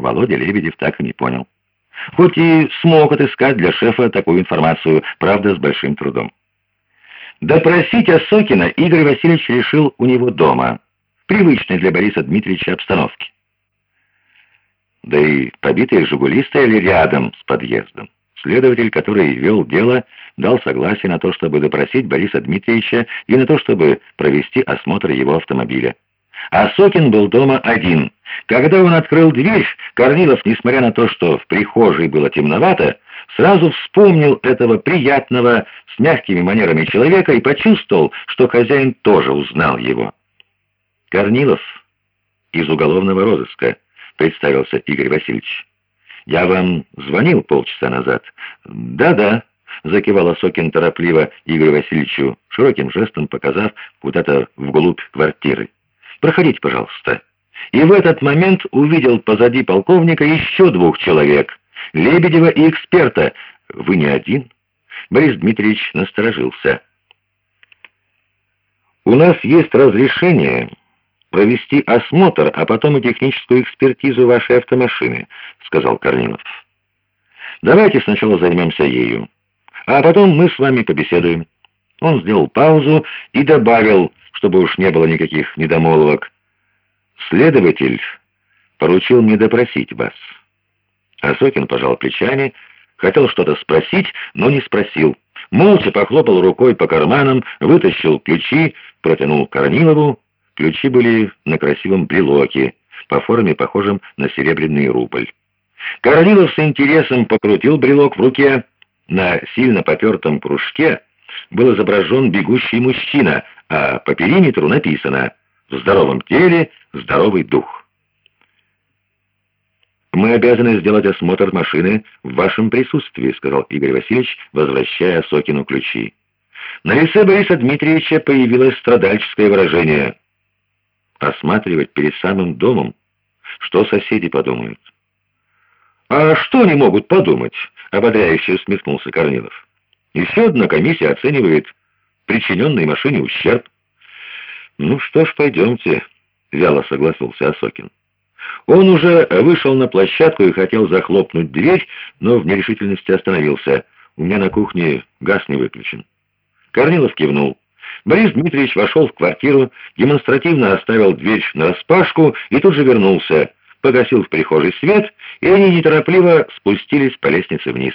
Володя Лебедев так и не понял. Хоть и смог отыскать для шефа такую информацию, правда, с большим трудом. Допросить Осокина Игорь Васильевич решил у него дома, в привычной для Бориса Дмитриевича обстановке. Да и побитые «Жигули» стояли рядом с подъездом. Следователь, который вел дело, дал согласие на то, чтобы допросить Бориса Дмитриевича и на то, чтобы провести осмотр его автомобиля. А Сокин был дома один. Когда он открыл дверь, Корнилов, несмотря на то, что в прихожей было темновато, сразу вспомнил этого приятного, с мягкими манерами человека и почувствовал, что хозяин тоже узнал его. «Корнилов из уголовного розыска», — представился Игорь Васильевич. «Я вам звонил полчаса назад». «Да-да», — закивал Осокин торопливо Игорю Васильевичу, широким жестом показав куда-то вглубь квартиры. «Проходите, пожалуйста». И в этот момент увидел позади полковника еще двух человек, Лебедева и эксперта. «Вы не один?» Борис Дмитриевич насторожился. «У нас есть разрешение провести осмотр, а потом и техническую экспертизу вашей автомашины», — сказал Корнилов. «Давайте сначала займемся ею, а потом мы с вами побеседуем». Он сделал паузу и добавил, чтобы уж не было никаких недомолвок. «Следователь поручил мне допросить вас». Осокин пожал плечами, хотел что-то спросить, но не спросил. Молча похлопал рукой по карманам, вытащил ключи, протянул Корнилову. Ключи были на красивом брелоке, по форме похожем на серебряный рубль. Корнилов с интересом покрутил брелок в руке. На сильно попертом кружке был изображен бегущий мужчина, а по периметру написано «В здоровом теле здоровый дух». «Мы обязаны сделать осмотр машины в вашем присутствии», — сказал Игорь Васильевич, возвращая Сокину ключи. На лице Бориса Дмитриевича появилось страдальческое выражение. «Осматривать перед самым домом? Что соседи подумают?» «А что они могут подумать?» — ободряюще усмехнулся Корнилов. «Еще одна комиссия оценивает причиненной машине ущерб». «Ну что ж, пойдемте», — вяло согласился Осокин. Он уже вышел на площадку и хотел захлопнуть дверь, но в нерешительности остановился. «У меня на кухне газ не выключен». Корнилов кивнул. Борис Дмитриевич вошел в квартиру, демонстративно оставил дверь нараспашку и тут же вернулся. Погасил в прихожей свет, и они неторопливо спустились по лестнице вниз.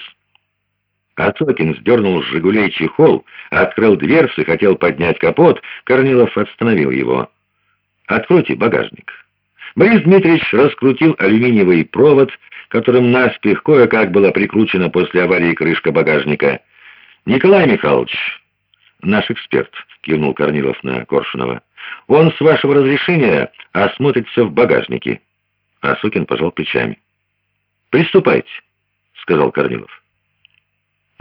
Атокин сдернул с «Жигулей» чехол, открыл дверцы, хотел поднять капот, Корнилов остановил его. «Откройте багажник». Борис Дмитриевич раскрутил алюминиевый провод, которым наспех кое-как была прикручена после аварии крышка багажника. «Николай Михайлович, наш эксперт», — кивнул Корнилов на Коршунова, — «он, с вашего разрешения, осмотрит все в багажнике». А Сукин пожал плечами. «Приступайте», — сказал Корнилов.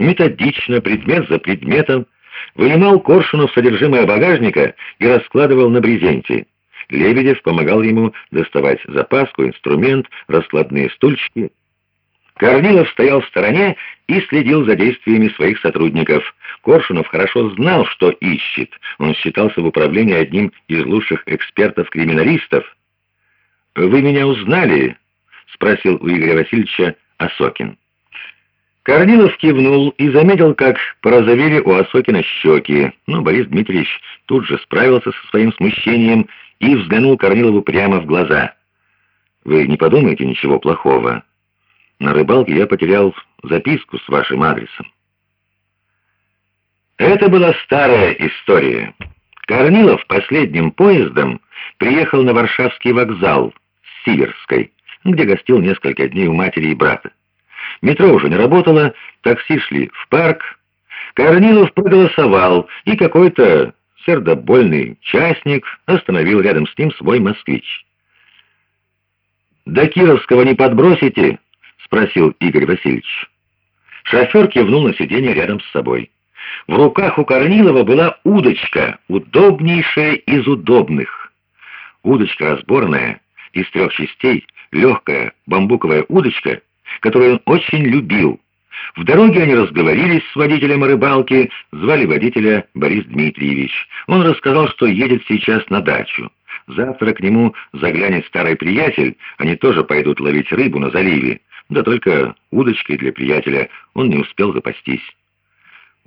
Методично, предмет за предметом, вынимал Коршунов содержимое багажника и раскладывал на брезенте. Лебедев помогал ему доставать запаску, инструмент, раскладные стульчики. Корнилов стоял в стороне и следил за действиями своих сотрудников. Коршунов хорошо знал, что ищет. Он считался в управлении одним из лучших экспертов-криминалистов. «Вы меня узнали?» — спросил у Игоря Васильевича Осокин. Корнилов кивнул и заметил, как порозовели у Осокина щеки, но Борис Дмитриевич тут же справился со своим смущением и взглянул Корнилову прямо в глаза. «Вы не подумайте ничего плохого. На рыбалке я потерял записку с вашим адресом». Это была старая история. Корнилов последним поездом приехал на Варшавский вокзал с Сиверской, где гостил несколько дней у матери и брата. Метро уже не работало, такси шли в парк. Корнилов проголосовал, и какой-то сердобольный частник остановил рядом с ним свой москвич. «До Кировского не подбросите?» — спросил Игорь Васильевич. Шофер кивнул на сиденье рядом с собой. В руках у Корнилова была удочка, удобнейшая из удобных. Удочка разборная, из трех частей, легкая бамбуковая удочка, которую он очень любил. В дороге они разговорились с водителем рыбалки, звали водителя Борис Дмитриевич. Он рассказал, что едет сейчас на дачу. Завтра к нему заглянет старый приятель, они тоже пойдут ловить рыбу на заливе. Да только удочкой для приятеля он не успел запастись.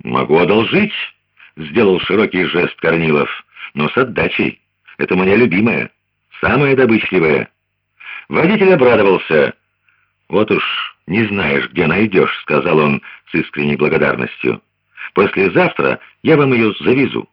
«Могу одолжить», — сделал широкий жест Корнилов, — «но с отдачей. Это моя любимая, самая добычливая». Водитель обрадовался. «Вот уж не знаешь, где найдешь», — сказал он с искренней благодарностью. «Послезавтра я вам ее завезу».